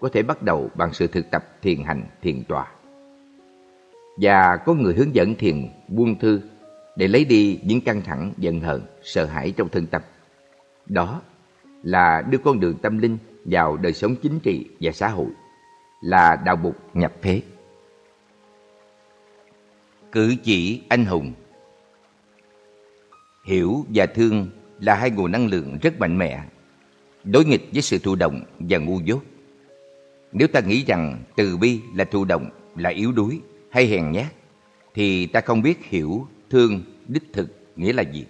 có thể bắt đầu bằng sự thực tập thiền hành thiền tòa Và có người hướng dẫn thiền buông thư để lấy đi những căng thẳng, giận hờn, sợ hãi trong thân tâm. Đó là đưa con đường tâm linh vào đời sống chính trị và xã hội, là đạo bục nhập thế. Cử chỉ anh hùng Hiểu và thương là hai nguồn năng lượng rất mạnh mẽ, đối nghịch với sự thụ động và ngu dốt. Nếu ta nghĩ rằng từ bi là thụ động, là yếu đuối hay hèn nhát, thì ta không biết hiểu, thương, đích thực nghĩa là gì.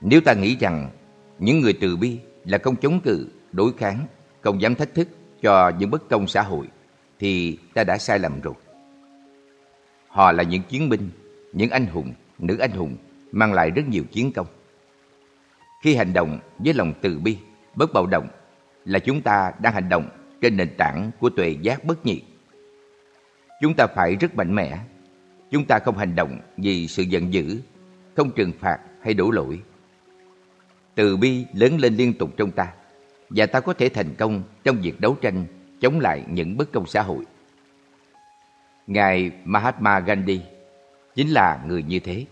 Nếu ta nghĩ rằng những người từ bi là không chống cự, đối kháng, không dám thách thức cho những bất công xã hội, thì ta đã sai lầm rồi. Họ là những chiến binh, những anh hùng, nữ anh hùng mang lại rất nhiều chiến công. Khi hành động với lòng từ bi, bất bạo động là chúng ta đang hành động trên nền tảng của tuệ giác bất nhị. Chúng ta phải rất mạnh mẽ. Chúng ta không hành động vì sự giận dữ, không trừng phạt hay đổ lỗi. Từ bi lớn lên liên tục trong ta và ta có thể thành công trong việc đấu tranh chống lại những bất công xã hội. Ngài Mahatma Gandhi chính là người như thế.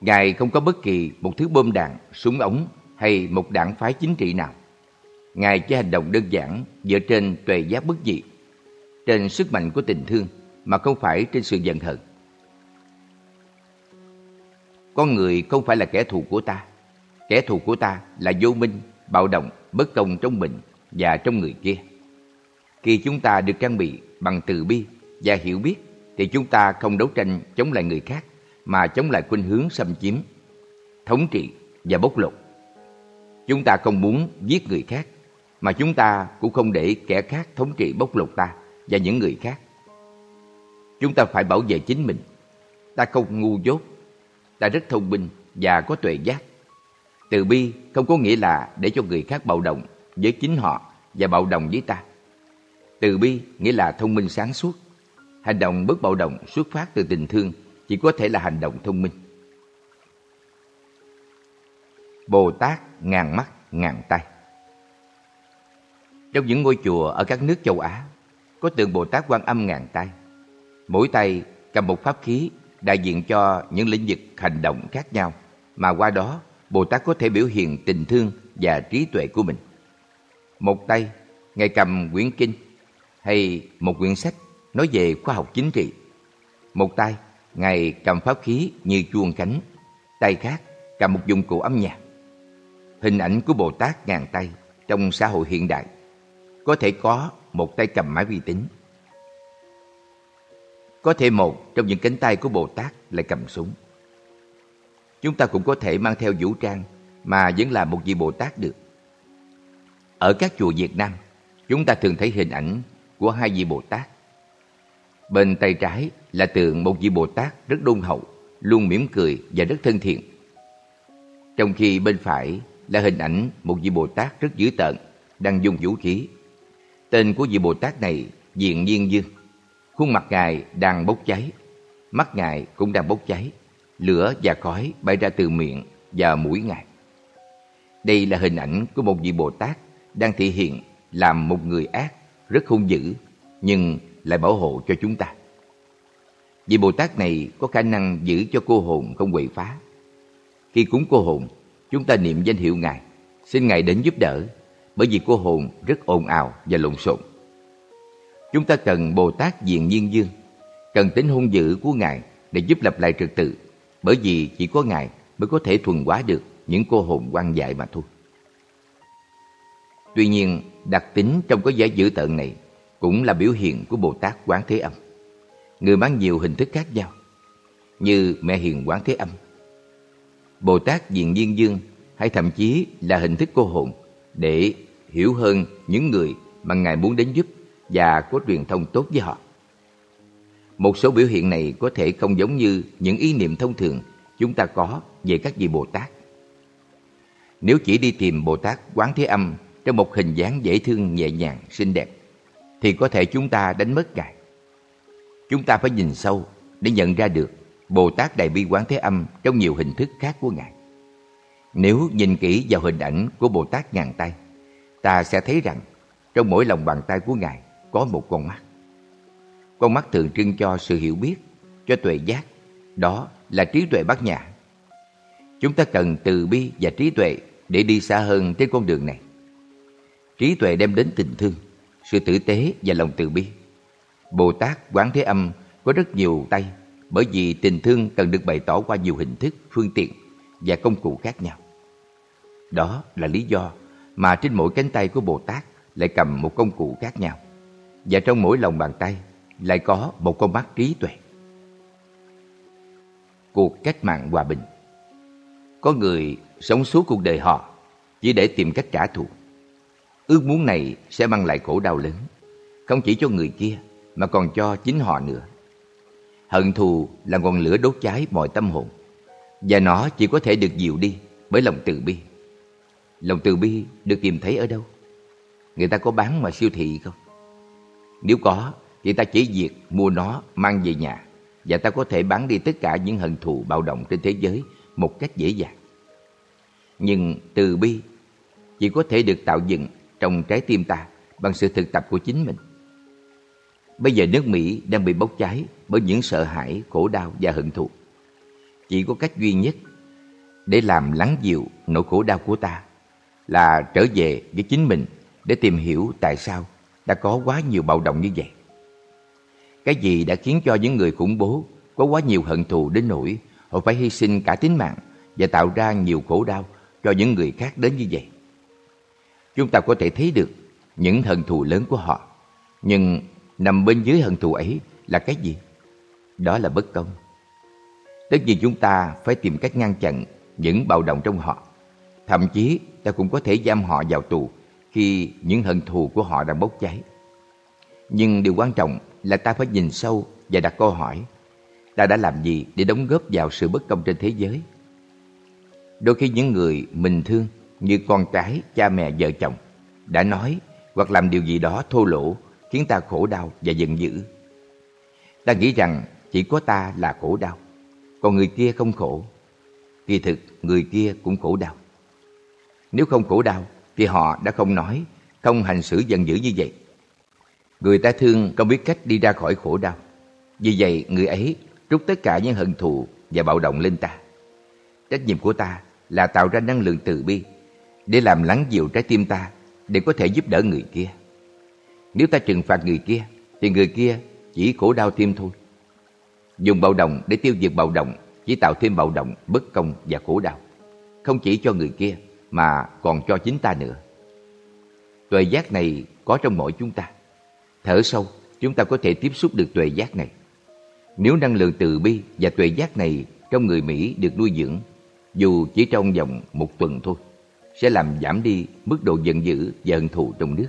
Ngài không có bất kỳ một thứ bom đạn, súng ống hay một đảng phái chính trị nào. Ngài chỉ hành động đơn giản dựa trên tuệ giác bất dị, trên sức mạnh của tình thương mà không phải trên sự giận hờn. Con người không phải là kẻ thù của ta. Kẻ thù của ta là vô minh, bạo động, bất công trong mình và trong người kia. Khi chúng ta được trang bị bằng từ bi và hiểu biết thì chúng ta không đấu tranh chống lại người khác mà chống lại khuynh hướng xâm chiếm, thống trị và bóc lột. Chúng ta không muốn giết người khác, mà chúng ta cũng không để kẻ khác thống trị bóc lột ta và những người khác. Chúng ta phải bảo vệ chính mình. Ta không ngu dốt, ta rất thông minh và có tuệ giác. Từ bi không có nghĩa là để cho người khác bạo động với chính họ và bạo động với ta. Từ bi nghĩa là thông minh sáng suốt. Hành động bất bạo động xuất phát từ tình thương chỉ có thể là hành động thông minh. Bồ Tát ngàn mắt, ngàn tay trong những ngôi chùa ở các nước châu Á, có tượng Bồ Tát Quan Âm ngàn tay. Mỗi tay cầm một pháp khí đại diện cho những lĩnh vực hành động khác nhau, mà qua đó Bồ Tát có thể biểu hiện tình thương và trí tuệ của mình. Một tay, Ngài cầm quyển kinh hay một quyển sách nói về khoa học chính trị. Một tay, Ngài cầm pháp khí như chuông cánh, tay khác cầm một dụng cụ âm nhạc. Hình ảnh của Bồ Tát ngàn tay trong xã hội hiện đại có thể có một tay cầm máy vi tính. Có thể một trong những cánh tay của Bồ Tát lại cầm súng. Chúng ta cũng có thể mang theo vũ trang mà vẫn là một vị Bồ Tát được. Ở các chùa Việt Nam, chúng ta thường thấy hình ảnh của hai vị Bồ Tát Bên tay trái là tượng một vị Bồ Tát rất đôn hậu, luôn mỉm cười và rất thân thiện. Trong khi bên phải là hình ảnh một vị Bồ Tát rất dữ tợn, đang dùng vũ khí. Tên của vị Bồ Tát này diện nhiên dương. Khuôn mặt Ngài đang bốc cháy, mắt Ngài cũng đang bốc cháy, lửa và khói bay ra từ miệng và mũi Ngài. Đây là hình ảnh của một vị Bồ Tát đang thể hiện làm một người ác, rất hung dữ, nhưng lại bảo hộ cho chúng ta. Vị Bồ Tát này có khả năng giữ cho cô hồn không quậy phá. Khi cúng cô hồn, chúng ta niệm danh hiệu Ngài, xin Ngài đến giúp đỡ, bởi vì cô hồn rất ồn ào và lộn xộn. Chúng ta cần Bồ Tát diện nhiên dương, cần tính hung dữ của Ngài để giúp lập lại trật tự, bởi vì chỉ có Ngài mới có thể thuần hóa được những cô hồn quan dại mà thôi. Tuy nhiên, đặc tính trong cái vẻ dữ tợn này cũng là biểu hiện của Bồ Tát Quán Thế Âm. Người mang nhiều hình thức khác nhau, như Mẹ Hiền Quán Thế Âm, Bồ Tát Diện Nhiên Dương hay thậm chí là hình thức cô hồn để hiểu hơn những người mà Ngài muốn đến giúp và có truyền thông tốt với họ. Một số biểu hiện này có thể không giống như những ý niệm thông thường chúng ta có về các vị Bồ Tát. Nếu chỉ đi tìm Bồ Tát Quán Thế Âm trong một hình dáng dễ thương nhẹ nhàng, xinh đẹp, thì có thể chúng ta đánh mất Ngài. Chúng ta phải nhìn sâu để nhận ra được Bồ Tát Đại Bi Quán Thế Âm trong nhiều hình thức khác của Ngài. Nếu nhìn kỹ vào hình ảnh của Bồ Tát ngàn tay, ta sẽ thấy rằng trong mỗi lòng bàn tay của Ngài có một con mắt. Con mắt tượng trưng cho sự hiểu biết, cho tuệ giác, đó là trí tuệ bát nhã. Chúng ta cần từ bi và trí tuệ để đi xa hơn trên con đường này. Trí tuệ đem đến tình thương, sự tử tế và lòng từ bi. Bồ Tát Quán Thế Âm có rất nhiều tay bởi vì tình thương cần được bày tỏ qua nhiều hình thức, phương tiện và công cụ khác nhau. Đó là lý do mà trên mỗi cánh tay của Bồ Tát lại cầm một công cụ khác nhau. Và trong mỗi lòng bàn tay lại có một con mắt trí tuệ. Cuộc cách mạng hòa bình Có người sống suốt cuộc đời họ chỉ để tìm cách trả thù. Ước muốn này sẽ mang lại khổ đau lớn, không chỉ cho người kia mà còn cho chính họ nữa. Hận thù là ngọn lửa đốt cháy mọi tâm hồn và nó chỉ có thể được dịu đi bởi lòng từ bi. Lòng từ bi được tìm thấy ở đâu? Người ta có bán ngoài siêu thị không? Nếu có thì ta chỉ việc mua nó mang về nhà và ta có thể bán đi tất cả những hận thù bạo động trên thế giới một cách dễ dàng. Nhưng từ bi chỉ có thể được tạo dựng trong trái tim ta bằng sự thực tập của chính mình. Bây giờ nước Mỹ đang bị bốc cháy bởi những sợ hãi, khổ đau và hận thù. Chỉ có cách duy nhất để làm lắng dịu nỗi khổ đau của ta là trở về với chính mình để tìm hiểu tại sao đã có quá nhiều bạo động như vậy. Cái gì đã khiến cho những người khủng bố có quá nhiều hận thù đến nỗi họ phải hy sinh cả tính mạng và tạo ra nhiều khổ đau cho những người khác đến như vậy. Chúng ta có thể thấy được những hận thù lớn của họ, nhưng nằm bên dưới hận thù ấy là cái gì? Đó là bất công. Tất nhiên chúng ta phải tìm cách ngăn chặn những bạo động trong họ. Thậm chí ta cũng có thể giam họ vào tù khi những hận thù của họ đang bốc cháy. Nhưng điều quan trọng là ta phải nhìn sâu và đặt câu hỏi ta đã làm gì để đóng góp vào sự bất công trên thế giới? Đôi khi những người mình thương như con cái, cha mẹ, vợ chồng đã nói hoặc làm điều gì đó thô lỗ khiến ta khổ đau và giận dữ. Ta nghĩ rằng chỉ có ta là khổ đau, còn người kia không khổ. Kỳ thực người kia cũng khổ đau. Nếu không khổ đau thì họ đã không nói, không hành xử giận dữ như vậy. Người ta thương không biết cách đi ra khỏi khổ đau. Vì vậy người ấy trút tất cả những hận thù và bạo động lên ta. Trách nhiệm của ta là tạo ra năng lượng từ bi để làm lắng dịu trái tim ta để có thể giúp đỡ người kia. Nếu ta trừng phạt người kia thì người kia chỉ khổ đau thêm thôi. Dùng bạo động để tiêu diệt bạo động chỉ tạo thêm bạo động, bất công và khổ đau. Không chỉ cho người kia mà còn cho chính ta nữa. Tuệ giác này có trong mỗi chúng ta. Thở sâu, chúng ta có thể tiếp xúc được tuệ giác này. Nếu năng lượng từ bi và tuệ giác này trong người Mỹ được nuôi dưỡng, dù chỉ trong vòng một tuần thôi, sẽ làm giảm đi mức độ giận dữ và hận thù trong nước.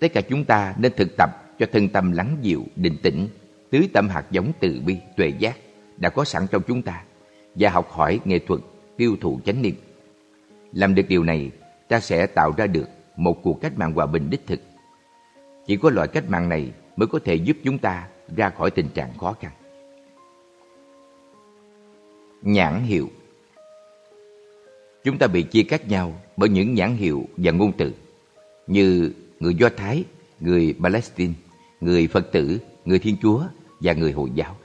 Tất cả chúng ta nên thực tập cho thân tâm lắng dịu, định tĩnh, tưới tâm hạt giống từ bi, tuệ giác đã có sẵn trong chúng ta và học hỏi nghệ thuật tiêu thụ chánh niệm. Làm được điều này, ta sẽ tạo ra được một cuộc cách mạng hòa bình đích thực. Chỉ có loại cách mạng này mới có thể giúp chúng ta ra khỏi tình trạng khó khăn. Nhãn hiệu Chúng ta bị chia cắt nhau bởi những nhãn hiệu và ngôn từ như người Do Thái, người Palestine, người Phật tử, người Thiên Chúa và người Hồi giáo.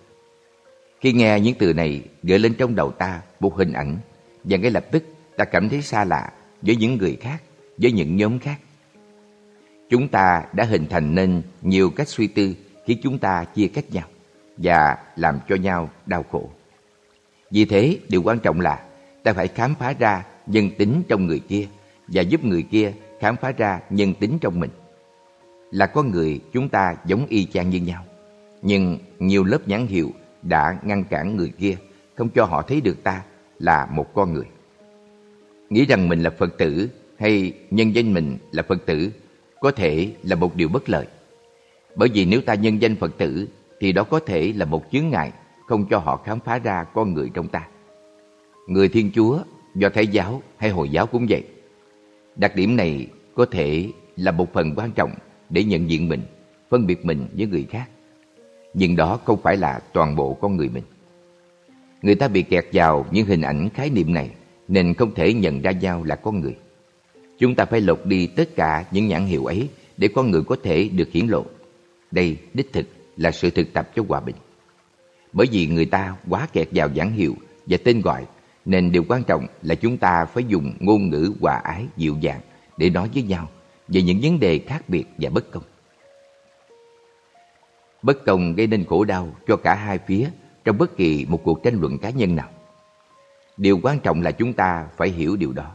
Khi nghe những từ này gợi lên trong đầu ta một hình ảnh và ngay lập tức ta cảm thấy xa lạ với những người khác, với những nhóm khác. Chúng ta đã hình thành nên nhiều cách suy tư khiến chúng ta chia cách nhau và làm cho nhau đau khổ. Vì thế, điều quan trọng là ta phải khám phá ra nhân tính trong người kia và giúp người kia khám phá ra nhân tính trong mình. Là con người chúng ta giống y chang như nhau, nhưng nhiều lớp nhãn hiệu đã ngăn cản người kia không cho họ thấy được ta là một con người. Nghĩ rằng mình là Phật tử hay nhân danh mình là Phật tử có thể là một điều bất lợi. Bởi vì nếu ta nhân danh Phật tử thì đó có thể là một chướng ngại không cho họ khám phá ra con người trong ta. Người Thiên Chúa, do Thái giáo hay Hồi giáo cũng vậy. Đặc điểm này có thể là một phần quan trọng để nhận diện mình, phân biệt mình với người khác. Nhưng đó không phải là toàn bộ con người mình. Người ta bị kẹt vào những hình ảnh khái niệm này nên không thể nhận ra nhau là con người. Chúng ta phải lột đi tất cả những nhãn hiệu ấy để con người có thể được hiển lộ. Đây đích thực là sự thực tập cho hòa bình. Bởi vì người ta quá kẹt vào nhãn hiệu và tên gọi, nên điều quan trọng là chúng ta phải dùng ngôn ngữ hòa ái, dịu dàng để nói với nhau về những vấn đề khác biệt và bất công. Bất công gây nên khổ đau cho cả hai phía trong bất kỳ một cuộc tranh luận cá nhân nào. Điều quan trọng là chúng ta phải hiểu điều đó.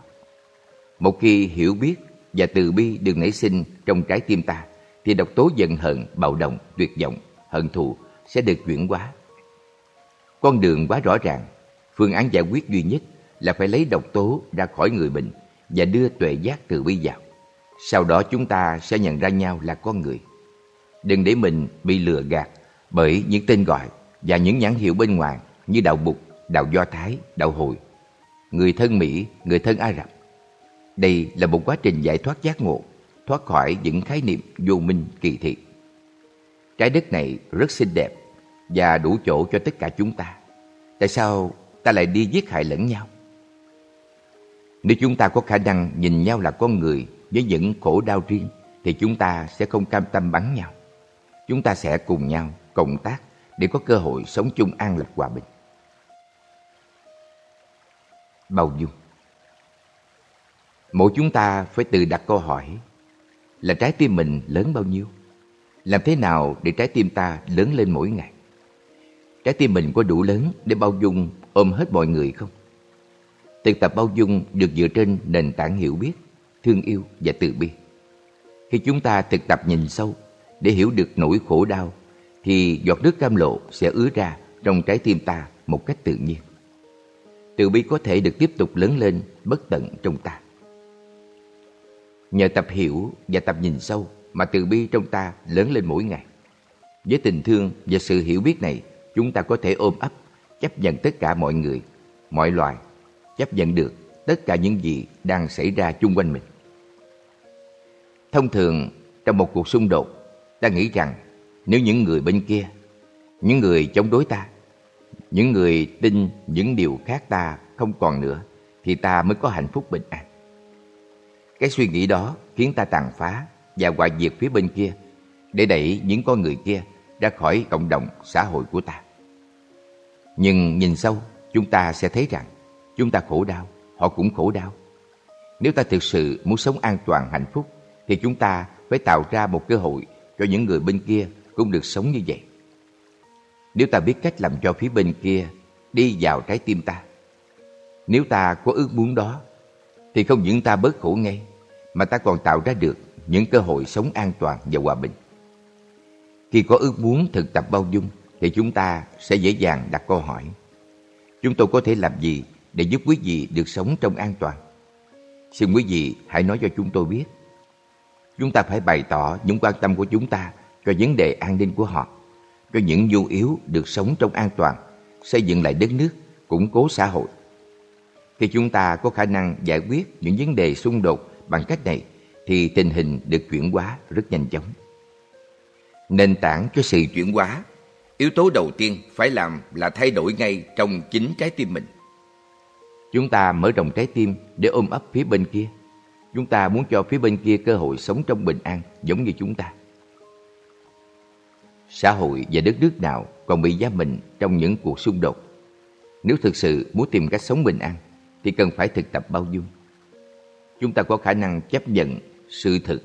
Một khi hiểu biết và từ bi được nảy sinh trong trái tim ta, thì độc tố giận hờn, bạo động, tuyệt vọng, hận thù sẽ được chuyển hóa. Con đường quá rõ ràng, phương án giải quyết duy nhất là phải lấy độc tố ra khỏi người bệnh và đưa tuệ giác từ bi vào. Sau đó chúng ta sẽ nhận ra nhau là con người. Đừng để mình bị lừa gạt bởi những tên gọi và những nhãn hiệu bên ngoài như đạo bục đạo Do Thái, đạo Hồi, người thân Mỹ, người thân Ả Rập. Đây là một quá trình giải thoát giác ngộ, thoát khỏi những khái niệm vô minh kỳ thị. Trái đất này rất xinh đẹp và đủ chỗ cho tất cả chúng ta. Tại sao ta lại đi giết hại lẫn nhau? Nếu chúng ta có khả năng nhìn nhau là con người với những khổ đau riêng thì chúng ta sẽ không cam tâm bắn nhau. Chúng ta sẽ cùng nhau cộng tác để có cơ hội sống chung an lạc hòa bình. Bao dung Mỗi chúng ta phải tự đặt câu hỏi là trái tim mình lớn bao nhiêu? Làm thế nào để trái tim ta lớn lên mỗi ngày? Trái tim mình có đủ lớn để bao dung ôm hết mọi người không? Thực tập bao dung được dựa trên nền tảng hiểu biết, thương yêu và từ bi. Khi chúng ta thực tập nhìn sâu để hiểu được nỗi khổ đau thì giọt nước cam lộ sẽ ứa ra trong trái tim ta một cách tự nhiên. Từ bi có thể được tiếp tục lớn lên bất tận trong ta. Nhờ tập hiểu và tập nhìn sâu mà từ bi trong ta lớn lên mỗi ngày. Với tình thương và sự hiểu biết này, chúng ta có thể ôm ấp, chấp nhận tất cả mọi người, mọi loài, chấp nhận được tất cả những gì đang xảy ra chung quanh mình. Thông thường, trong một cuộc xung đột, ta nghĩ rằng nếu những người bên kia, những người chống đối ta, những người tin những điều khác ta không còn nữa, thì ta mới có hạnh phúc bình an. Cái suy nghĩ đó khiến ta tàn phá và hoại diệt phía bên kia để đẩy những con người kia ra khỏi cộng đồng xã hội của ta. Nhưng nhìn sâu, chúng ta sẽ thấy rằng chúng ta khổ đau, họ cũng khổ đau. Nếu ta thực sự muốn sống an toàn hạnh phúc thì chúng ta phải tạo ra một cơ hội cho những người bên kia cũng được sống như vậy. Nếu ta biết cách làm cho phía bên kia đi vào trái tim ta, nếu ta có ước muốn đó, thì không những ta bớt khổ ngay, mà ta còn tạo ra được những cơ hội sống an toàn và hòa bình. Khi có ước muốn thực tập bao dung, thì chúng ta sẽ dễ dàng đặt câu hỏi. Chúng tôi có thể làm gì để giúp quý vị được sống trong an toàn? Xin quý vị hãy nói cho chúng tôi biết. Chúng ta phải bày tỏ những quan tâm của chúng ta cho vấn đề an ninh của họ, cho những nhu yếu được sống trong an toàn, xây dựng lại đất nước, củng cố xã hội. Khi chúng ta có khả năng giải quyết những vấn đề xung đột bằng cách này, thì tình hình được chuyển hóa rất nhanh chóng. Nền tảng cho sự chuyển hóa, yếu tố đầu tiên phải làm là thay đổi ngay trong chính trái tim mình. Chúng ta mở rộng trái tim để ôm ấp phía bên kia. Chúng ta muốn cho phía bên kia cơ hội sống trong bình an giống như chúng ta. Xã hội và đất nước nào còn bị giam mình trong những cuộc xung đột. Nếu thực sự muốn tìm cách sống bình an, thì cần phải thực tập bao dung. Chúng ta có khả năng chấp nhận sự thực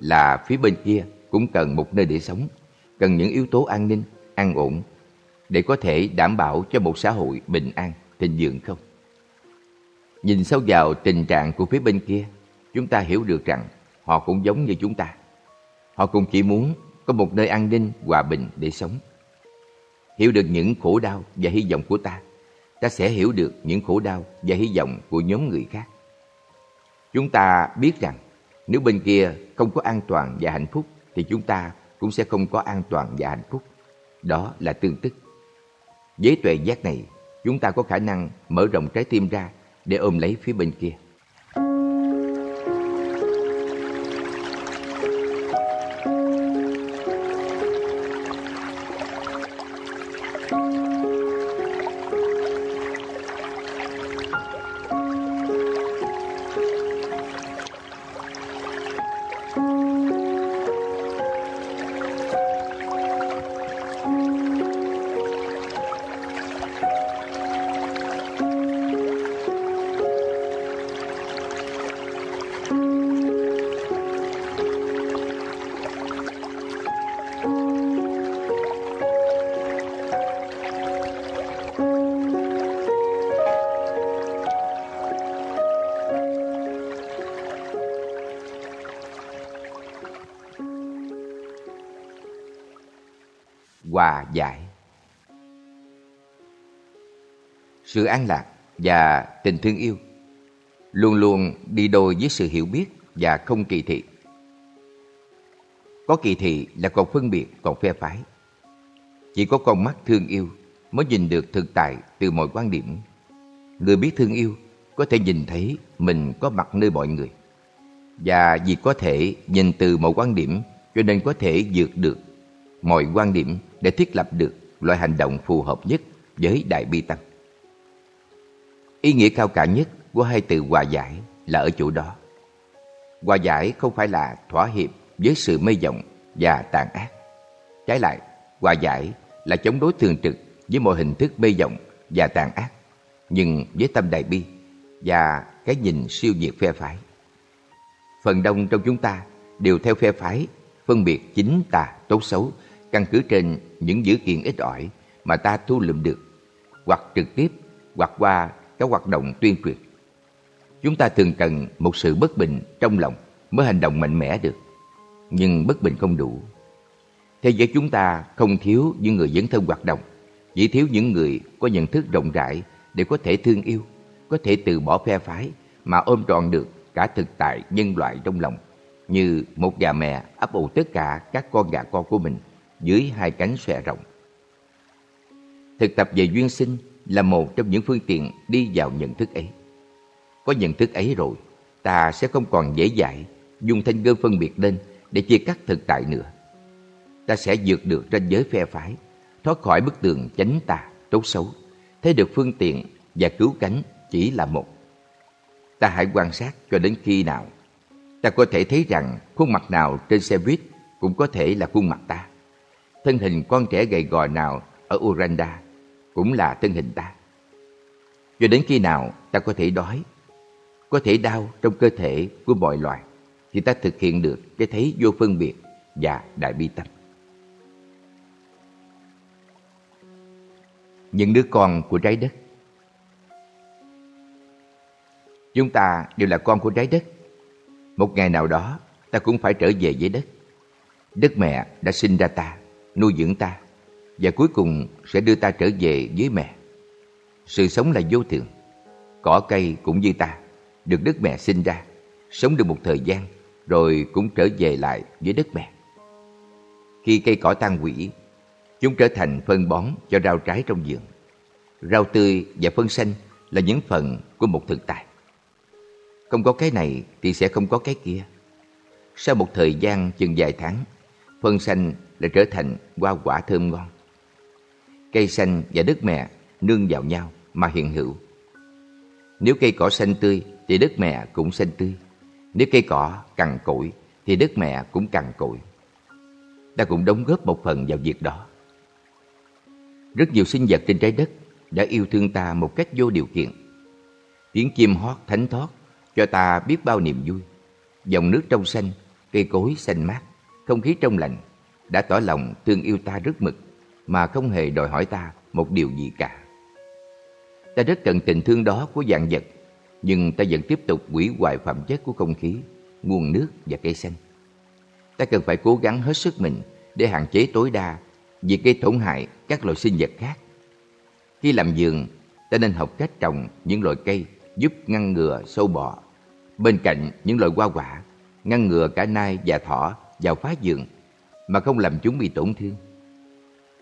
là phía bên kia cũng cần một nơi để sống, cần những yếu tố an ninh, an ổn để có thể đảm bảo cho một xã hội bình an, thịnh vượng không? Nhìn sâu vào tình trạng của phía bên kia, chúng ta hiểu được rằng họ cũng giống như chúng ta. Họ cũng chỉ muốn có một nơi an ninh, hòa bình để sống. Hiểu được những khổ đau và hy vọng của ta, ta sẽ hiểu được những khổ đau và hy vọng của nhóm người khác. Chúng ta biết rằng nếu bên kia không có an toàn và hạnh phúc thì chúng ta cũng sẽ không có an toàn và hạnh phúc. Đó là tương tức. Với tuệ giác này, chúng ta có khả năng mở rộng trái tim ra để ôm lấy phía bên kia. Hòa giải. Sự an lạc và tình thương yêu luôn luôn đi đôi với sự hiểu biết và không kỳ thị. Có kỳ thị là còn phân biệt, còn phe phái. Chỉ có con mắt thương yêu mới nhìn được thực tại từ mọi quan điểm. Người biết thương yêu có thể nhìn thấy mình có mặt nơi mọi người. Và vì có thể nhìn từ mọi quan điểm cho nên có thể vượt được mọi quan điểm để thiết lập được loại hành động phù hợp nhất với Đại Bi Tâm. Ý nghĩa cao cả nhất của hai từ hòa giải là ở chỗ đó. Hòa giải không phải là thỏa hiệp với sự mê vọng và tàn ác. Trái lại, hòa giải là chống đối thường trực với mọi hình thức mê vọng và tàn ác, nhưng với tâm đại bi và cái nhìn siêu việt phe phái. Phần đông trong chúng ta đều theo phe phái, phân biệt chính tà, tốt xấu, căn cứ trên những dữ kiện ít ỏi mà ta thu lượm được, hoặc trực tiếp, hoặc qua các hoạt động tuyên truyền. Chúng ta thường cần một sự bất bình trong lòng mới hành động mạnh mẽ được. Nhưng bất bình không đủ. Thế giới chúng ta không thiếu những người dấn thân hoạt động, chỉ thiếu những người có nhận thức rộng rãi để có thể thương yêu, có thể từ bỏ phe phái mà ôm trọn được cả thực tại nhân loại trong lòng, như một gà mẹ ấp ủ tất cả các con gà con của mình dưới hai cánh xòe rộng. Thực tập về duyên sinh là một trong những phương tiện đi vào nhận thức ấy. Có nhận thức ấy rồi, ta sẽ không còn dễ dãi dùng thanh gươm phân biệt lên để chia cắt thực tại nữa. Ta sẽ vượt được ranh giới phe phái, thoát khỏi bức tường chánh tà, tốt xấu, thấy được phương tiện và cứu cánh chỉ là một. Ta hãy quan sát cho đến khi nào ta có thể thấy rằng khuôn mặt nào trên xe buýt cũng có thể là khuôn mặt ta. Thân hình con trẻ gầy gò nào ở Uranda cũng là thân hình ta. Cho đến khi nào ta có thể đói, có thể đau trong cơ thể của mọi loài, thì ta thực hiện được cái thấy vô phân biệt và đại bi tâm. Những đứa con của trái đất Chúng ta đều là con của trái đất. Một ngày nào đó, ta cũng phải trở về với đất. Đất mẹ đã sinh ra ta, nuôi dưỡng ta, và cuối cùng sẽ đưa ta trở về với mẹ. Sự sống là vô thường. Cỏ cây cũng như ta, được đất mẹ sinh ra, sống được một thời gian, rồi cũng trở về lại với đất mẹ. Khi cây cỏ tan hủy, chúng trở thành phân bón cho rau trái trong vườn. Rau tươi và phân xanh là những phần của một thực tại. Không có cái này thì sẽ không có cái kia. Sau một thời gian chừng vài tháng, phân xanh lại trở thành hoa quả thơm ngon. Cây xanh và đất mẹ nương vào nhau mà hiện hữu. Nếu cây cỏ xanh tươi thì đất mẹ cũng xanh tươi. Nếu cây cỏ cằn cỗi thì đất mẹ cũng cằn cỗi. Ta cũng đóng góp một phần vào việc đó. Rất nhiều sinh vật trên trái đất đã yêu thương ta một cách vô điều kiện. Tiếng chim hót thánh thót cho ta biết bao niềm vui. Dòng nước trong xanh, cây cối xanh mát, không khí trong lành đã tỏ lòng thương yêu ta rất mực mà không hề đòi hỏi ta một điều gì cả. Ta rất cần tình thương đó của dạng vật, nhưng ta vẫn tiếp tục hủy hoại phẩm chất của không khí, nguồn nước và cây xanh. Ta cần phải cố gắng hết sức mình để hạn chế tối đa việc gây tổn hại các loài sinh vật khác. Khi làm vườn, ta nên học cách trồng những loại cây giúp ngăn ngừa sâu bọ. Bên cạnh những loại hoa quả, ngăn ngừa cả nai và thỏ vào phá giường mà không làm chúng bị tổn thương.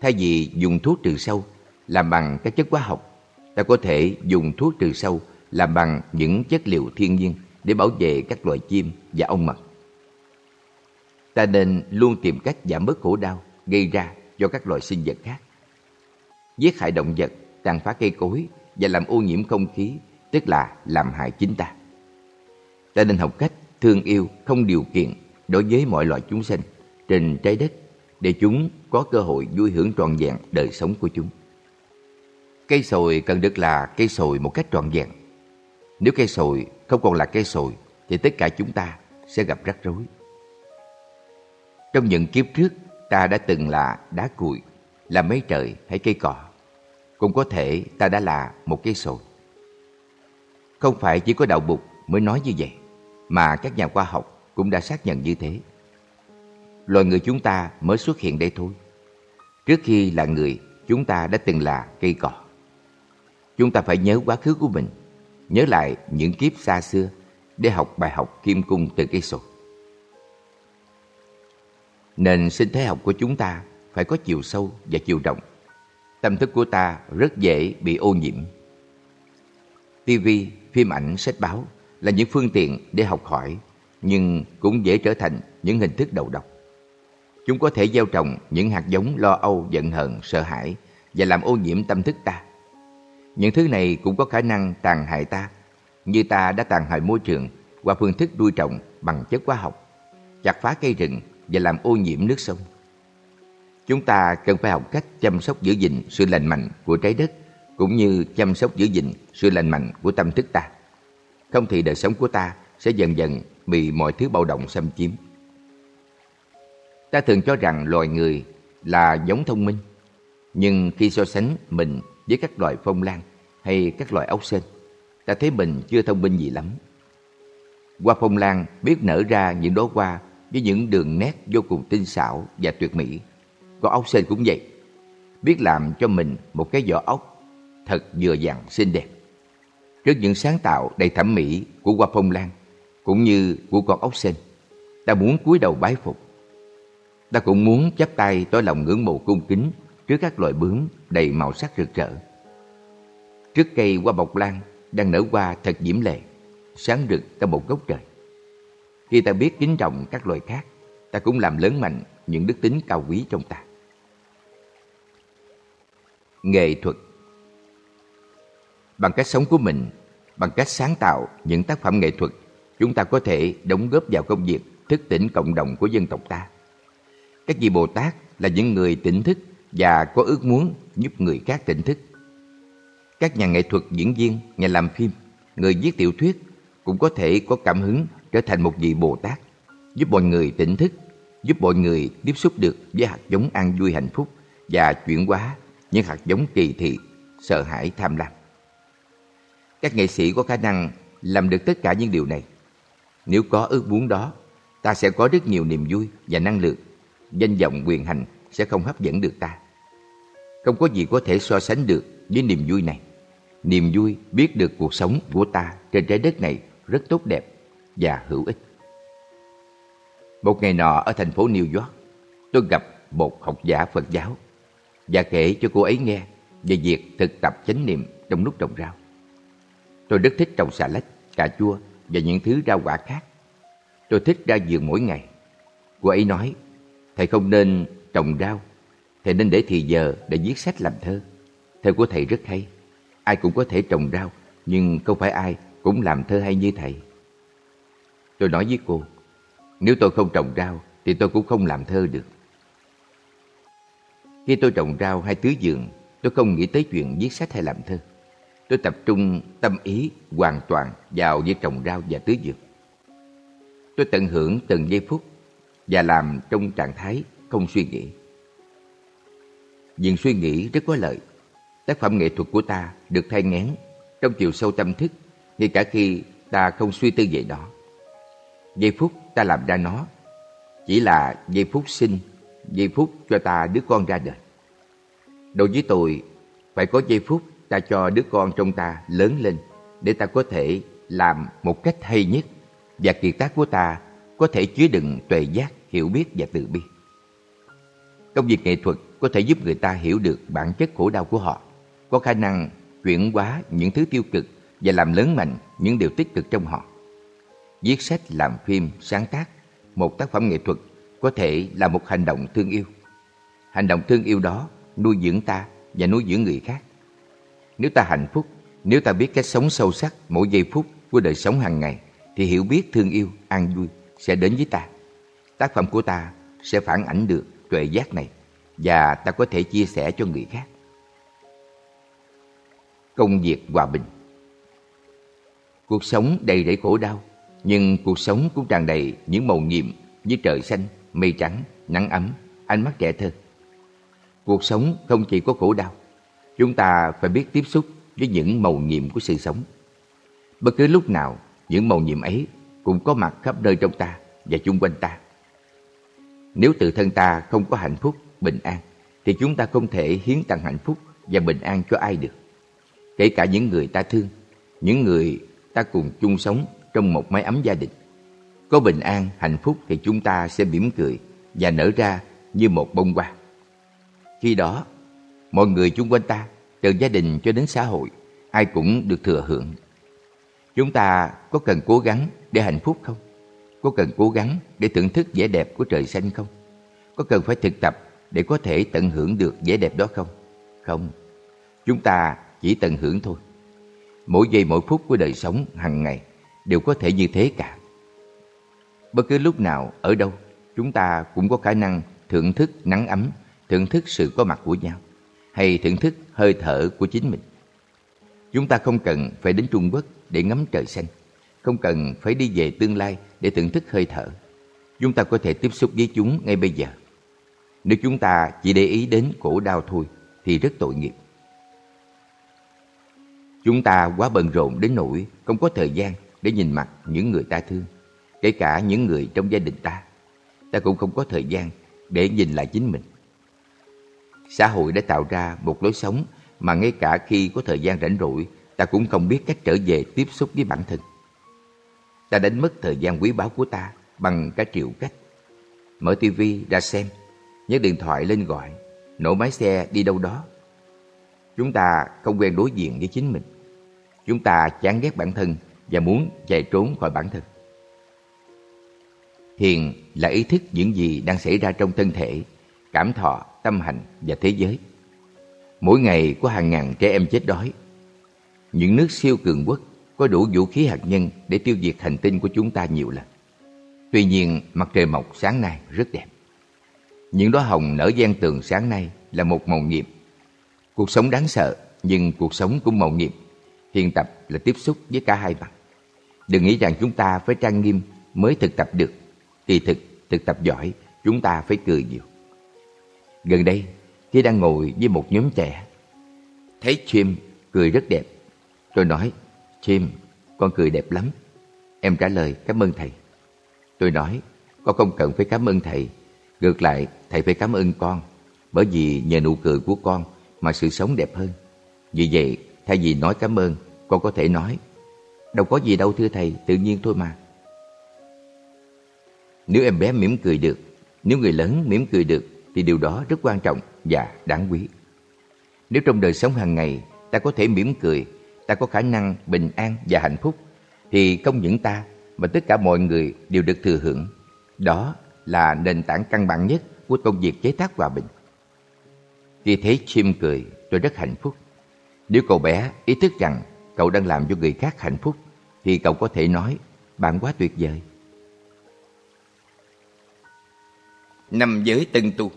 Thay vì dùng thuốc trừ sâu làm bằng các chất hóa học, ta có thể dùng thuốc trừ sâu làm bằng những chất liệu thiên nhiên để bảo vệ các loài chim và ong mật. Ta nên luôn tìm cách giảm bớt khổ đau gây ra cho các loài sinh vật khác. Giết hại động vật, tàn phá cây cối và làm ô nhiễm không khí, tức là làm hại chính ta. Ta nên học cách thương yêu không điều kiện đối với mọi loài chúng sinh trên trái đất để chúng có cơ hội vui hưởng trọn vẹn đời sống của chúng. Cây sồi cần được là cây sồi một cách trọn vẹn. Nếu cây sồi không còn là cây sồi thì tất cả chúng ta sẽ gặp rắc rối. Trong những kiếp trước, ta đã từng là đá cuội, là mấy trời hay cây cỏ. Cũng có thể ta đã là một cây sồi. Không phải chỉ có đạo bục mới nói như vậy, mà các nhà khoa học cũng đã xác nhận như thế loài người chúng ta mới xuất hiện đây thôi. Trước khi là người, chúng ta đã từng là cây cỏ. Chúng ta phải nhớ quá khứ của mình, nhớ lại những kiếp xa xưa để học bài học kim cung từ cây sồi. Nền sinh thế học của chúng ta phải có chiều sâu và chiều rộng. Tâm thức của ta rất dễ bị ô nhiễm. TV, phim ảnh, sách báo là những phương tiện để học hỏi, nhưng cũng dễ trở thành những hình thức đầu độc. Chúng có thể gieo trồng những hạt giống lo âu, giận hờn, sợ hãi và làm ô nhiễm tâm thức ta. Những thứ này cũng có khả năng tàn hại ta, như ta đã tàn hại môi trường qua phương thức nuôi trồng bằng chất hóa học, chặt phá cây rừng và làm ô nhiễm nước sông. Chúng ta cần phải học cách chăm sóc giữ gìn sự lành mạnh của trái đất cũng như chăm sóc giữ gìn sự lành mạnh của tâm thức ta. Không thì đời sống của ta sẽ dần dần bị mọi thứ bạo động xâm chiếm. Ta thường cho rằng loài người là giống thông minh, nhưng khi so sánh mình với các loài phong lan hay các loài ốc sên, ta thấy mình chưa thông minh gì lắm. Hoa phong lan biết nở ra những đóa hoa với những đường nét vô cùng tinh xảo và tuyệt mỹ. Còn ốc sên cũng vậy, biết làm cho mình một cái vỏ ốc thật vừa dặn xinh đẹp. Trước những sáng tạo đầy thẩm mỹ của hoa phong lan cũng như của con ốc sên, ta muốn cúi đầu bái phục. Ta cũng muốn chắp tay tỏ lòng ngưỡng mộ cung kính trước các loài bướm đầy màu sắc rực rỡ. Trước cây hoa bọc lan đang nở hoa thật diễm lệ, sáng rực cả một góc trời. Khi ta biết kính trọng các loài khác, ta cũng làm lớn mạnh những đức tính cao quý trong ta. Nghệ thuật Bằng cách sống của mình, bằng cách sáng tạo những tác phẩm nghệ thuật, chúng ta có thể đóng góp vào công việc thức tỉnh cộng đồng của dân tộc ta. Các vị Bồ Tát là những người tỉnh thức và có ước muốn giúp người khác tỉnh thức. Các nhà nghệ thuật diễn viên, nhà làm phim, người viết tiểu thuyết cũng có thể có cảm hứng trở thành một vị Bồ Tát, giúp mọi người tỉnh thức, giúp mọi người tiếp xúc được với hạt giống an vui hạnh phúc và chuyển hóa những hạt giống kỳ thị, sợ hãi, tham lam. Các nghệ sĩ có khả năng làm được tất cả những điều này. Nếu có ước muốn đó, ta sẽ có rất nhiều niềm vui và năng lượng. Danh vọng quyền hành sẽ không hấp dẫn được ta. Không có gì có thể so sánh được với niềm vui này. Niềm vui biết được cuộc sống của ta trên trái đất này rất tốt đẹp và hữu ích. Một ngày nọ ở thành phố New York, tôi gặp một học giả Phật giáo và kể cho cô ấy nghe về việc thực tập chánh niệm trong lúc trồng rau. Tôi rất thích trồng xà lách, cà chua và những thứ rau quả khác. Tôi thích ra vườn mỗi ngày. Cô ấy nói, thầy không nên trồng rau, thầy nên để thì giờ để viết sách làm thơ. Thơ của thầy rất hay. Ai cũng có thể trồng rau, nhưng không phải ai cũng làm thơ hay như thầy. Tôi nói với cô, nếu tôi không trồng rau thì tôi cũng không làm thơ được. Khi tôi trồng rau hay tưới vườn, tôi không nghĩ tới chuyện viết sách hay làm thơ. Tôi tập trung tâm ý hoàn toàn vào việc trồng rau và tưới dược. Tôi tận hưởng từng giây phút và làm trong trạng thái không suy nghĩ. Việc suy nghĩ rất có lợi. Tác phẩm nghệ thuật của ta được thay ngén trong chiều sâu tâm thức ngay cả khi ta không suy tư về nó. Giây phút ta làm ra nó chỉ là giây phút sinh, giây phút cho ta đứa con ra đời. Đối với tôi, phải có giây phút ta cho đứa con trong ta lớn lên để ta có thể làm một cách hay nhất và kiệt tác của ta có thể chứa đựng tuệ giác, hiểu biết và từ bi. Công việc nghệ thuật có thể giúp người ta hiểu được bản chất khổ đau của họ, có khả năng chuyển hóa những thứ tiêu cực và làm lớn mạnh những điều tích cực trong họ. Viết sách, làm phim, sáng tác, một tác phẩm nghệ thuật có thể là một hành động thương yêu. Hành động thương yêu đó nuôi dưỡng ta và nuôi dưỡng người khác. Nếu ta hạnh phúc, nếu ta biết cách sống sâu sắc mỗi giây phút của đời sống hàng ngày, thì hiểu biết thương yêu, an vui sẽ đến với ta. Tác phẩm của ta sẽ phản ảnh được tuệ giác này và ta có thể chia sẻ cho người khác. Công việc hòa bình Cuộc sống đầy rẫy khổ đau, nhưng cuộc sống cũng tràn đầy những màu nhiệm như trời xanh, mây trắng, nắng ấm, ánh mắt trẻ thơ. Cuộc sống không chỉ có khổ đau, chúng ta phải biết tiếp xúc với những màu nhiệm của sự sống. Bất cứ lúc nào, những màu nhiệm ấy cũng có mặt khắp nơi trong ta và chung quanh ta. Nếu tự thân ta không có hạnh phúc, bình an, thì chúng ta không thể hiến tặng hạnh phúc và bình an cho ai được. Kể cả những người ta thương, những người ta cùng chung sống trong một mái ấm gia đình. Có bình an, hạnh phúc thì chúng ta sẽ mỉm cười và nở ra như một bông hoa. Khi đó, mọi người chung quanh ta, từ gia đình cho đến xã hội, ai cũng được thừa hưởng. Chúng ta có cần cố gắng để hạnh phúc không? Có cần cố gắng để thưởng thức vẻ đẹp của trời xanh không? Có cần phải thực tập để có thể tận hưởng được vẻ đẹp đó không? Không. Chúng ta chỉ tận hưởng thôi. Mỗi giây mỗi phút của đời sống hàng ngày đều có thể như thế cả. Bất cứ lúc nào, ở đâu, chúng ta cũng có khả năng thưởng thức nắng ấm, thưởng thức sự có mặt của nhau, hay thưởng thức hơi thở của chính mình. Chúng ta không cần phải đến Trung Quốc để ngắm trời xanh, không cần phải đi về tương lai để thưởng thức hơi thở. Chúng ta có thể tiếp xúc với chúng ngay bây giờ. Nếu chúng ta chỉ để ý đến cổ đau thôi thì rất tội nghiệp. Chúng ta quá bận rộn đến nỗi không có thời gian để nhìn mặt những người ta thương, kể cả những người trong gia đình ta. Ta cũng không có thời gian để nhìn lại chính mình. Xã hội đã tạo ra một lối sống mà ngay cả khi có thời gian rảnh rỗi, ta cũng không biết cách trở về tiếp xúc với bản thân. Ta đánh mất thời gian quý báu của ta bằng cả triệu cách. Mở tivi ra xem, nhấc điện thoại lên gọi, nổ máy xe đi đâu đó. Chúng ta không quen đối diện với chính mình. Chúng ta chán ghét bản thân và muốn chạy trốn khỏi bản thân. Thiền là ý thức những gì đang xảy ra trong thân thể, cảm thọ, tâm hành và thế giới. Mỗi ngày có hàng ngàn trẻ em chết đói. Những nước siêu cường quốc có đủ vũ khí hạt nhân để tiêu diệt hành tinh của chúng ta nhiều lần. Tuy nhiên, mặt trời mọc sáng nay rất đẹp. Những đóa hồng nở gian tường sáng nay là một màu nhiệm. Cuộc sống đáng sợ, nhưng cuộc sống cũng màu nhiệm. Hiện tập là tiếp xúc với cả hai mặt. Đừng nghĩ rằng chúng ta phải trang nghiêm mới thực tập được. Kỳ thực, thực tập giỏi, chúng ta phải cười nhiều. Gần đây, khi đang ngồi với một nhóm trẻ, thấy chim cười rất đẹp. Tôi nói, chim con cười đẹp lắm. Em trả lời, cảm ơn thầy. Tôi nói, con không cần phải cảm ơn thầy. Ngược lại, thầy phải cảm ơn con. Bởi vì nhờ nụ cười của con mà sự sống đẹp hơn. Vì vậy, thay vì nói cảm ơn, con có thể nói, đâu có gì đâu thưa thầy, tự nhiên thôi mà. Nếu em bé mỉm cười được, nếu người lớn mỉm cười được, thì điều đó rất quan trọng và đáng quý. Nếu trong đời sống hàng ngày ta có thể mỉm cười, ta có khả năng bình an và hạnh phúc, thì không những ta mà tất cả mọi người đều được thừa hưởng. Đó là nền tảng căn bản nhất của công việc chế tác hòa bình. Khi thấy chim cười, tôi rất hạnh phúc. Nếu cậu bé ý thức rằng cậu đang làm cho người khác hạnh phúc, thì cậu có thể nói, bạn quá tuyệt vời. Năm giới tân tu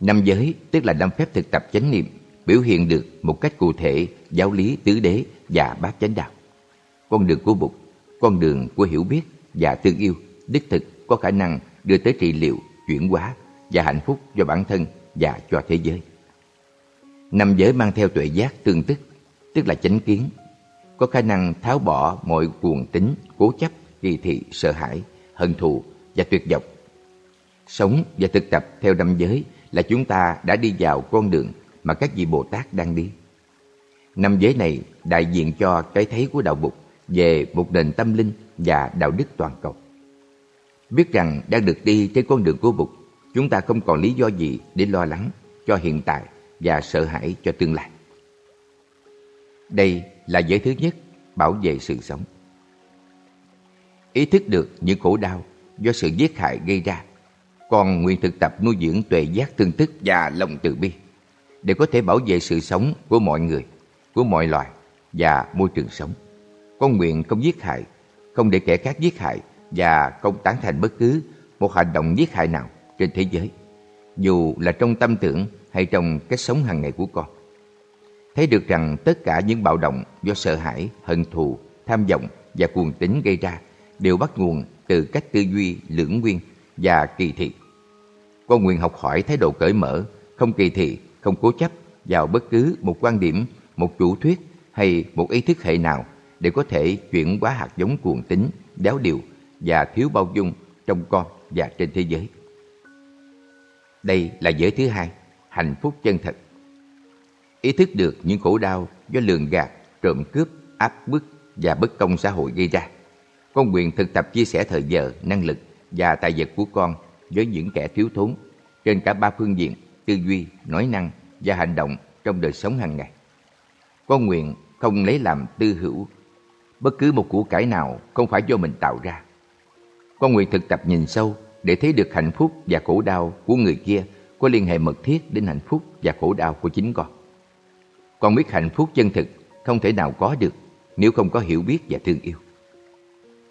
Năm giới tức là năm phép thực tập chánh niệm biểu hiện được một cách cụ thể giáo lý tứ đế và bát chánh đạo. Con đường của Bụt, con đường của hiểu biết và tương yêu, đích thực có khả năng đưa tới trị liệu, chuyển hóa và hạnh phúc cho bản thân và cho thế giới. Năm giới mang theo tuệ giác tương tức, tức là chánh kiến, có khả năng tháo bỏ mọi cuồng tính, cố chấp, kỳ thị, sợ hãi, hận thù và tuyệt vọng. Sống và thực tập theo năm giới là chúng ta đã đi vào con đường mà các vị Bồ Tát đang đi. Năm giới này đại diện cho cái thấy của đạo Bụt về một nền tâm linh và đạo đức toàn cầu. Biết rằng đang được đi trên con đường của Bụt, chúng ta không còn lý do gì để lo lắng cho hiện tại và sợ hãi cho tương lai. Đây là giới thứ nhất, bảo vệ sự sống. Ý thức được những khổ đau do sự giết hại gây ra còn nguyện thực tập nuôi dưỡng tuệ giác tương tức và lòng từ bi để có thể bảo vệ sự sống của mọi người, của mọi loài và môi trường sống. Con nguyện không giết hại, không để kẻ khác giết hại và không tán thành bất cứ một hành động giết hại nào trên thế giới, dù là trong tâm tưởng hay trong cách sống hàng ngày của con. Thấy được rằng tất cả những bạo động do sợ hãi, hận thù, tham vọng và cuồng tính gây ra đều bắt nguồn từ cách tư duy lưỡng nguyên và kỳ thị. Con nguyện học hỏi thái độ cởi mở, không kỳ thị, không cố chấp vào bất cứ một quan điểm, một chủ thuyết hay một ý thức hệ nào để có thể chuyển hóa hạt giống cuồng tính, đéo điều và thiếu bao dung trong con và trên thế giới. Đây là giới thứ hai, hạnh phúc chân thật. Ý thức được những khổ đau do lường gạt, trộm cướp, áp bức và bất công xã hội gây ra. Con nguyện thực tập chia sẻ thời giờ, năng lực và tài vật của con với những kẻ thiếu thốn trên cả ba phương diện tư duy, nói năng và hành động trong đời sống hàng ngày. Con nguyện không lấy làm tư hữu bất cứ một của cải nào không phải do mình tạo ra. Con nguyện thực tập nhìn sâu để thấy được hạnh phúc và khổ đau của người kia có liên hệ mật thiết đến hạnh phúc và khổ đau của chính con. Con biết hạnh phúc chân thực không thể nào có được nếu không có hiểu biết và thương yêu.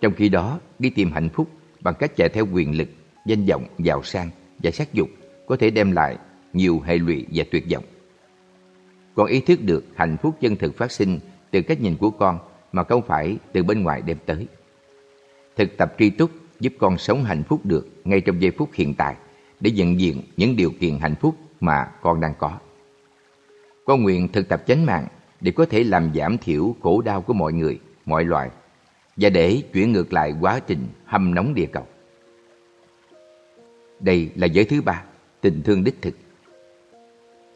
Trong khi đó, đi tìm hạnh phúc bằng cách chạy theo quyền lực, danh vọng, giàu sang và sắc dục có thể đem lại nhiều hệ lụy và tuyệt vọng. Con ý thức được hạnh phúc chân thực phát sinh từ cách nhìn của con mà không phải từ bên ngoài đem tới. Thực tập tri túc giúp con sống hạnh phúc được ngay trong giây phút hiện tại để nhận diện những điều kiện hạnh phúc mà con đang có. Con nguyện thực tập chánh mạng để có thể làm giảm thiểu khổ đau của mọi người, mọi loài và để chuyển ngược lại quá trình hâm nóng địa cầu. Đây là giới thứ ba, tình thương đích thực.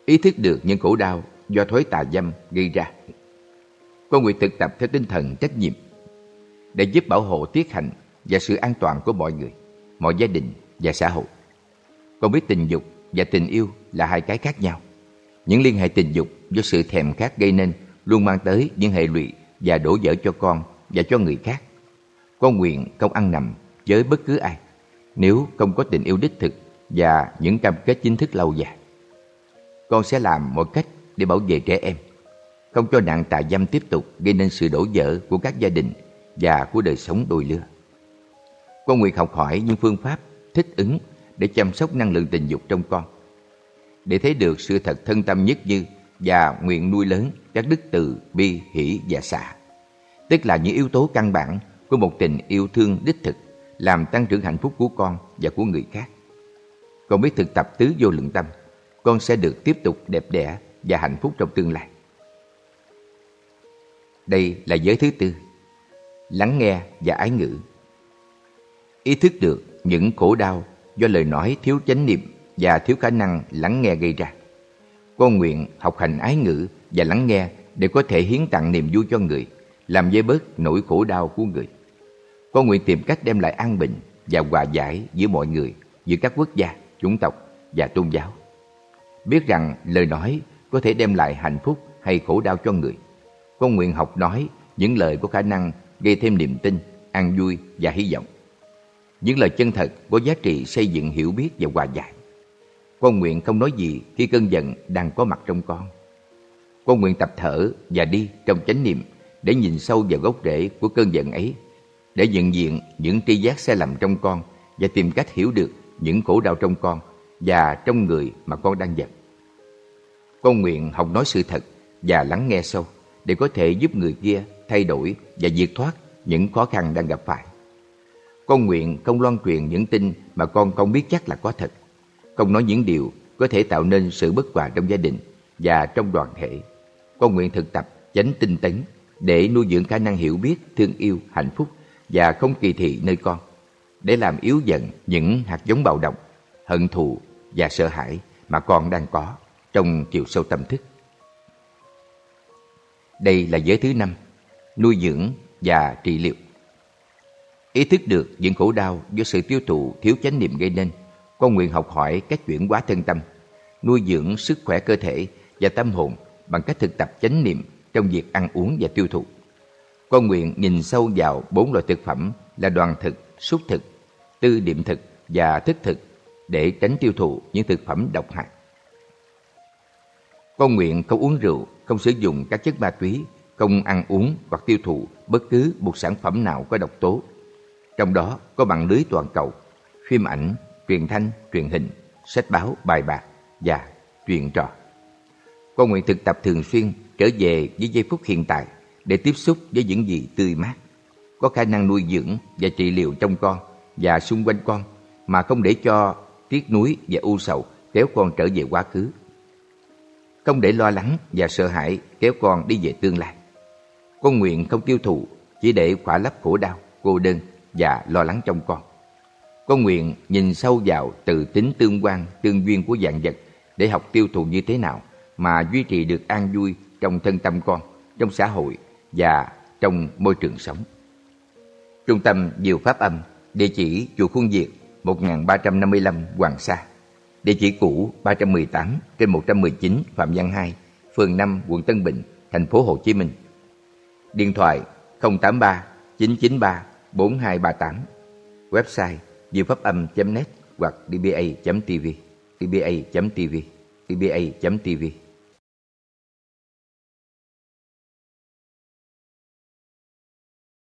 Ý thức được những khổ đau do thói tà dâm gây ra. Con nguyện thực tập theo tinh thần trách nhiệm để giúp bảo hộ tiết hạnh và sự an toàn của mọi người, mọi gia đình và xã hội. Con biết tình dục và tình yêu là hai cái khác nhau. Những liên hệ tình dục do sự thèm khát gây nên luôn mang tới những hệ lụy và đổ vỡ cho con và cho người khác. Con nguyện không ăn nằm với bất cứ ai nếu không có tình yêu đích thực và những cam kết chính thức lâu dài. Con sẽ làm mọi cách để bảo vệ trẻ em, không cho nạn tà dâm tiếp tục gây nên sự đổ vỡ của các gia đình và của đời sống đôi lứa. Con nguyện học hỏi những phương pháp thích ứng để chăm sóc năng lượng tình dục trong con. Để thấy được sự thật thân tâm nhất như và nguyện nuôi lớn các đức từ bi, hỷ và xả. Tức là những yếu tố căn bản của một tình yêu thương đích thực làm tăng trưởng hạnh phúc của con và của người khác. Con biết thực tập tứ vô lượng tâm, con sẽ được tiếp tục đẹp đẽ và hạnh phúc trong tương lai. Đây là giới thứ tư, lắng nghe và ái ngữ. Ý thức được những khổ đau do lời nói thiếu chánh niệm và thiếu khả năng lắng nghe gây ra. Con nguyện học hành ái ngữ và lắng nghe để có thể hiến tặng niềm vui cho người, làm dây bớt nỗi khổ đau của người. Con nguyện tìm cách đem lại an bình và hòa giải giữa mọi người, giữa các quốc gia, chủng tộc và tôn giáo. Biết rằng lời nói có thể đem lại hạnh phúc hay khổ đau cho người. Con nguyện học nói những lời có khả năng gây thêm niềm tin, an vui và hy vọng. Những lời chân thật có giá trị xây dựng hiểu biết và hòa giải. Con nguyện không nói gì khi cơn giận đang có mặt trong con. Con nguyện tập thở và đi trong chánh niệm để nhìn sâu vào gốc rễ của cơn giận ấy, để nhận diện những tri giác sai lầm trong con và tìm cách hiểu được những khổ đau trong con và trong người mà con đang giận. Con nguyện học nói sự thật và lắng nghe sâu để có thể giúp người kia thay đổi và diệt thoát những khó khăn đang gặp phải. Con nguyện không loan truyền những tin mà con không biết chắc là có thật. Không nói những điều có thể tạo nên sự bất hòa trong gia đình và trong đoàn thể. Con nguyện thực tập chánh tinh tấn để nuôi dưỡng khả năng hiểu biết, thương yêu, hạnh phúc và không kỳ thị nơi con. Để làm yếu dần những hạt giống bạo động, hận thù và sợ hãi mà con đang có trong chiều sâu tâm thức. Đây là giới thứ năm, nuôi dưỡng và trị liệu. Ý thức được những khổ đau do sự tiêu thụ thiếu chánh niệm gây nên, con nguyện học hỏi cách chuyển hóa thân tâm, nuôi dưỡng sức khỏe cơ thể và tâm hồn bằng cách thực tập chánh niệm trong việc ăn uống và tiêu thụ. Con nguyện nhìn sâu vào bốn loại thực phẩm là đoàn thực, xúc thực, tư điểm thực và thức thực để tránh tiêu thụ những thực phẩm độc hại. Con nguyện không uống rượu, không sử dụng các chất ma túy, không ăn uống hoặc tiêu thụ bất cứ một sản phẩm nào có độc tố. Trong đó có mạng lưới toàn cầu, phim ảnh, truyền thanh, truyền hình, sách báo, bài bạc và truyền trò. Con nguyện thực tập thường xuyên trở về với giây phút hiện tại để tiếp xúc với những gì tươi mát, có khả năng nuôi dưỡng và trị liệu trong con và xung quanh con mà không để cho tiếc nuối và u sầu kéo con trở về quá khứ. Không để lo lắng và sợ hãi kéo con đi về tương lai. Con nguyện không tiêu thụ chỉ để khỏa lấp khổ đau, cô đơn và lo lắng trong con. con nguyện nhìn sâu vào từ tính tương quan, tương duyên của dạng vật để học tiêu thụ như thế nào mà duy trì được an vui trong thân tâm con, trong xã hội và trong môi trường sống. Trung tâm Diệu Pháp Âm, địa chỉ chùa Khuôn Việt, 1355 Hoàng Sa. Địa chỉ cũ 318 trên 119 Phạm Văn 2, phường 5, quận Tân Bình, thành phố Hồ Chí Minh. Điện thoại 083 993 4238. Website diệu pháp âm.net hoặc dba.tv, dba.tv, dba.tv.